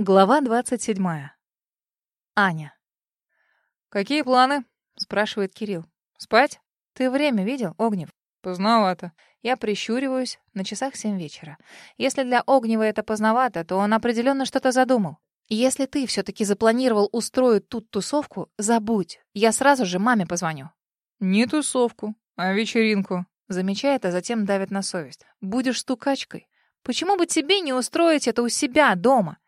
Глава 27. Аня. «Какие планы?» — спрашивает Кирилл. «Спать?» «Ты время видел, Огнев?» «Поздновато». Я прищуриваюсь. На часах семь вечера. Если для Огнева это поздновато, то он определенно что-то задумал. Если ты все-таки запланировал устроить тут тусовку, забудь. Я сразу же маме позвоню. «Не тусовку, а вечеринку», — замечает, а затем давит на совесть. «Будешь стукачкой. Почему бы тебе не устроить это у себя дома?»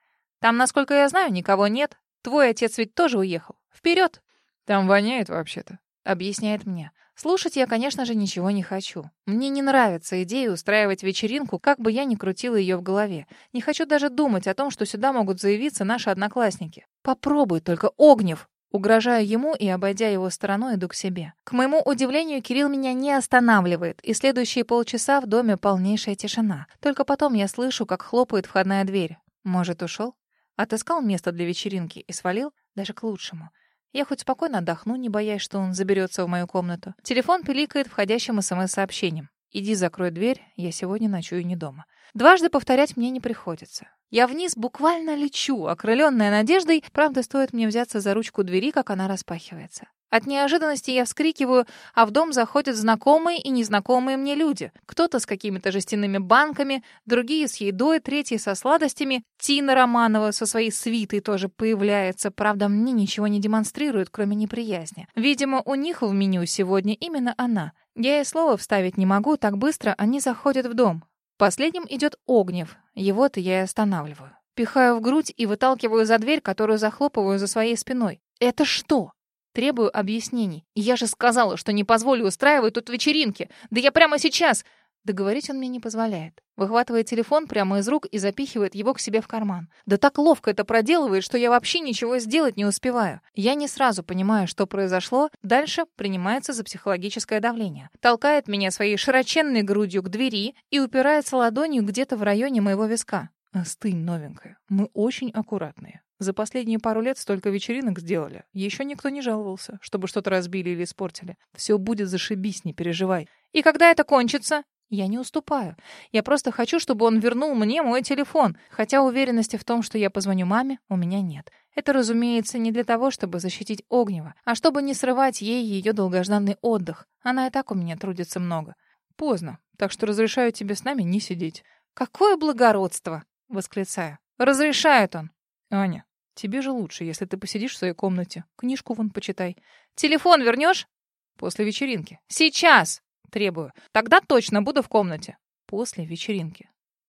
Там, насколько я знаю, никого нет. Твой отец ведь тоже уехал. Вперед! Там воняет вообще-то. Объясняет мне. Слушать я, конечно же, ничего не хочу. Мне не нравится идея устраивать вечеринку, как бы я ни крутила ее в голове. Не хочу даже думать о том, что сюда могут заявиться наши одноклассники. Попробуй только, Огнев! Угрожаю ему и, обойдя его стороной, иду к себе. К моему удивлению, Кирилл меня не останавливает, и следующие полчаса в доме полнейшая тишина. Только потом я слышу, как хлопает входная дверь. Может, ушел? Отыскал место для вечеринки и свалил даже к лучшему. Я хоть спокойно отдохну, не боясь, что он заберется в мою комнату. Телефон пиликает входящим СМС-сообщением. «Иди закрой дверь, я сегодня ночую не дома». Дважды повторять мне не приходится. Я вниз буквально лечу, окрыленная надеждой, правда, стоит мне взяться за ручку двери, как она распахивается. От неожиданности я вскрикиваю, а в дом заходят знакомые и незнакомые мне люди. Кто-то с какими-то жестяными банками, другие с едой, третьи со сладостями. Тина Романова со своей свитой тоже появляется. Правда, мне ничего не демонстрирует, кроме неприязни. Видимо, у них в меню сегодня именно она. Я и слова вставить не могу, так быстро они заходят в дом. Последним идет Огнев. Его-то я и останавливаю. Пихаю в грудь и выталкиваю за дверь, которую захлопываю за своей спиной. «Это что?» Требую объяснений. Я же сказала, что не позволю устраивать тут вечеринки. Да я прямо сейчас... Договорить он мне не позволяет. Выхватывает телефон прямо из рук и запихивает его к себе в карман. Да так ловко это проделывает, что я вообще ничего сделать не успеваю. Я не сразу понимаю, что произошло. Дальше принимается за психологическое давление. Толкает меня своей широченной грудью к двери и упирается ладонью где-то в районе моего виска. «Остынь, новенькая. Мы очень аккуратные. За последние пару лет столько вечеринок сделали. Еще никто не жаловался, чтобы что-то разбили или испортили. Все будет зашибись, не переживай. И когда это кончится? Я не уступаю. Я просто хочу, чтобы он вернул мне мой телефон, хотя уверенности в том, что я позвоню маме, у меня нет. Это, разумеется, не для того, чтобы защитить Огнева, а чтобы не срывать ей ее долгожданный отдых. Она и так у меня трудится много. Поздно, так что разрешаю тебе с нами не сидеть. Какое благородство! восклицаю. Разрешает он. Аня, Тебе же лучше, если ты посидишь в своей комнате. Книжку вон почитай. Телефон вернешь? После вечеринки. Сейчас! Требую. Тогда точно буду в комнате. После вечеринки.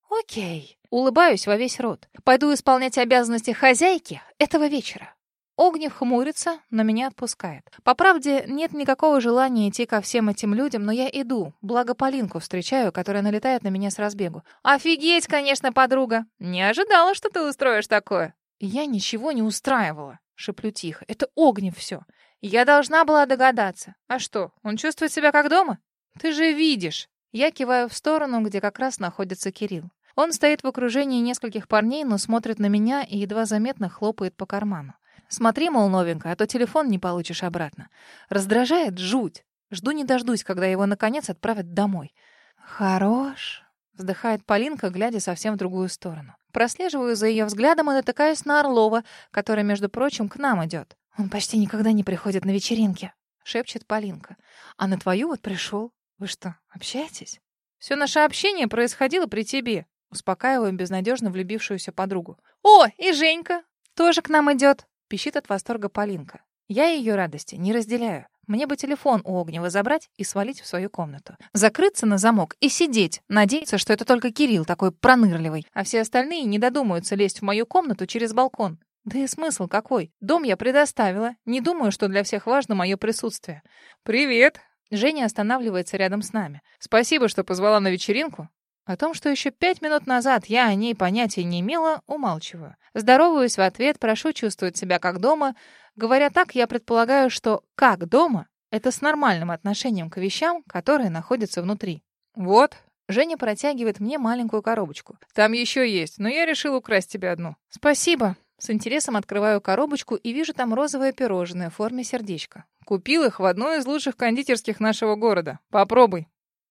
Окей. Улыбаюсь во весь рот. Пойду исполнять обязанности хозяйки этого вечера. Огнев хмурится, но меня отпускает. По правде, нет никакого желания идти ко всем этим людям, но я иду. Благо Полинку встречаю, которая налетает на меня с разбегу. «Офигеть, конечно, подруга! Не ожидала, что ты устроишь такое!» «Я ничего не устраивала», — шеплю тихо. «Это Огнев все. Я должна была догадаться. А что, он чувствует себя как дома? Ты же видишь». Я киваю в сторону, где как раз находится Кирилл. Он стоит в окружении нескольких парней, но смотрит на меня и едва заметно хлопает по карману. Смотри, мол, новенькая, а то телефон не получишь обратно. Раздражает жуть. Жду не дождусь, когда его, наконец, отправят домой. «Хорош», — вздыхает Полинка, глядя совсем в другую сторону. Прослеживаю за ее взглядом и натыкаюсь на Орлова, который, между прочим, к нам идет. «Он почти никогда не приходит на вечеринки», — шепчет Полинка. «А на твою вот пришел. Вы что, общаетесь?» «Все наше общение происходило при тебе», — успокаиваю безнадежно влюбившуюся подругу. «О, и Женька тоже к нам идет», — пищит от восторга Полинка. Я ее радости не разделяю. Мне бы телефон у Огнева забрать и свалить в свою комнату. Закрыться на замок и сидеть, надеяться, что это только Кирилл такой пронырливый, а все остальные не додумаются лезть в мою комнату через балкон. Да и смысл какой? Дом я предоставила. Не думаю, что для всех важно мое присутствие. «Привет!» Женя останавливается рядом с нами. «Спасибо, что позвала на вечеринку. О том, что еще пять минут назад я о ней понятия не имела, умалчиваю. Здороваюсь в ответ, прошу чувствовать себя как дома. Говоря так, я предполагаю, что «как дома» — это с нормальным отношением к вещам, которые находятся внутри. «Вот», Женя протягивает мне маленькую коробочку. «Там еще есть, но я решил украсть тебе одну». «Спасибо». С интересом открываю коробочку и вижу там розовое пирожное в форме сердечка. «Купил их в одной из лучших кондитерских нашего города. Попробуй».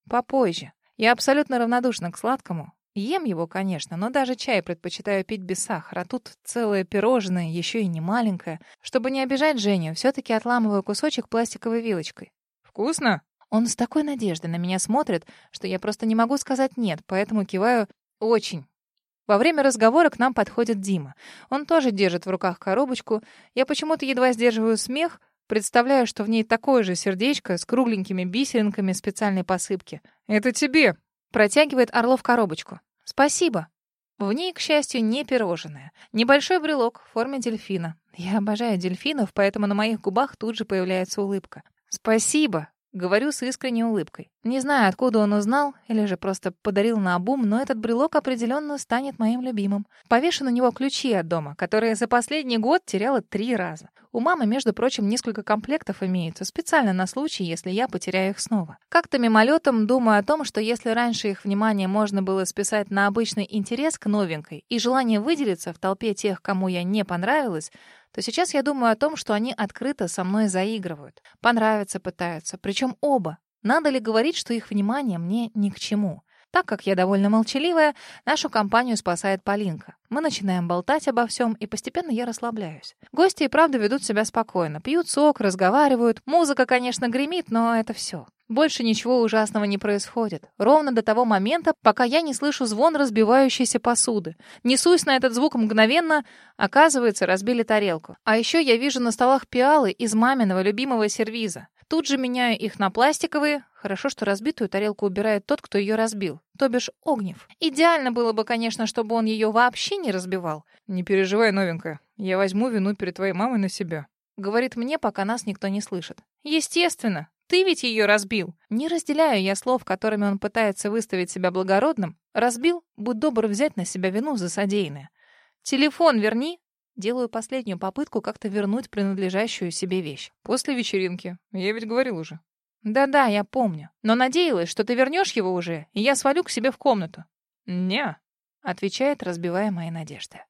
«Попозже». Я абсолютно равнодушна к сладкому. Ем его, конечно, но даже чай предпочитаю пить без сахара. Тут целое пирожное, еще и не маленькое. Чтобы не обижать Женю, все-таки отламываю кусочек пластиковой вилочкой. «Вкусно?» Он с такой надеждой на меня смотрит, что я просто не могу сказать «нет», поэтому киваю «очень». Во время разговора к нам подходит Дима. Он тоже держит в руках коробочку. Я почему-то едва сдерживаю смех, представляю, что в ней такое же сердечко с кругленькими бисеринками специальной посыпки. «Это тебе!» Протягивает Орлов коробочку. «Спасибо!» В ней, к счастью, не пирожное. Небольшой брелок в форме дельфина. Я обожаю дельфинов, поэтому на моих губах тут же появляется улыбка. «Спасибо!» Говорю с искренней улыбкой. Не знаю, откуда он узнал, или же просто подарил на обум, но этот брелок определенно станет моим любимым. Повешен у него ключи от дома, которые за последний год теряла три раза. У мамы, между прочим, несколько комплектов имеется, специально на случай, если я потеряю их снова. Как-то мимолетом думаю о том, что если раньше их внимание можно было списать на обычный интерес к новенькой и желание выделиться в толпе тех, кому я не понравилась, то сейчас я думаю о том, что они открыто со мной заигрывают. Понравиться пытаются, причем оба. Надо ли говорить, что их внимание мне ни к чему? Так как я довольно молчаливая, нашу компанию спасает Полинка. Мы начинаем болтать обо всем, и постепенно я расслабляюсь. Гости и правда ведут себя спокойно. Пьют сок, разговаривают. Музыка, конечно, гремит, но это все. Больше ничего ужасного не происходит. Ровно до того момента, пока я не слышу звон разбивающейся посуды. Несусь на этот звук мгновенно, оказывается, разбили тарелку. А еще я вижу на столах пиалы из маминого любимого сервиза. Тут же меняю их на пластиковые. Хорошо, что разбитую тарелку убирает тот, кто ее разбил, то бишь Огнев. Идеально было бы, конечно, чтобы он ее вообще не разбивал. «Не переживай, новенькая. Я возьму вину перед твоей мамой на себя», — говорит мне, пока нас никто не слышит. «Естественно. Ты ведь ее разбил. Не разделяю я слов, которыми он пытается выставить себя благородным. Разбил, будь добр взять на себя вину за содеянное. Телефон верни, Делаю последнюю попытку как-то вернуть принадлежащую себе вещь. После вечеринки. Я ведь говорил уже. Да-да, я помню. Но надеялась, что ты вернешь его уже, и я свалю к себе в комнату. Не, отвечает, разбивая мои надежды.